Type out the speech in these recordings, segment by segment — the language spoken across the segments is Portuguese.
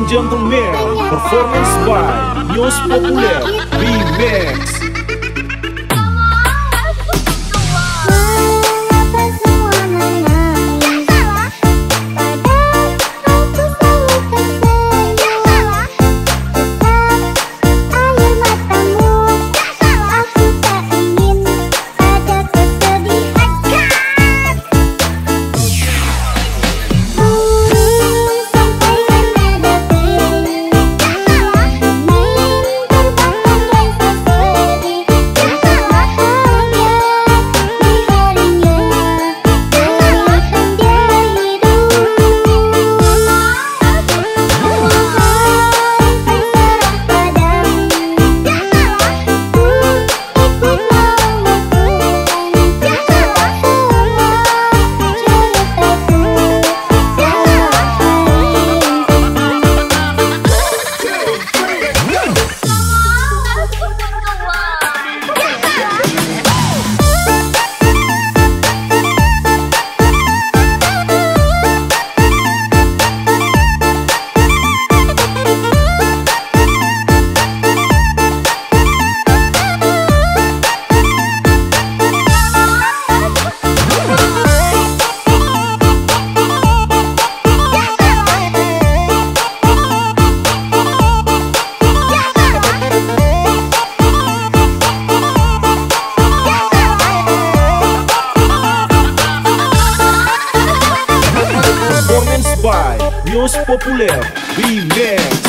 and gentlemen, performance by News Populer Remix. News Populer Remix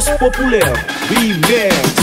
News Populer Remix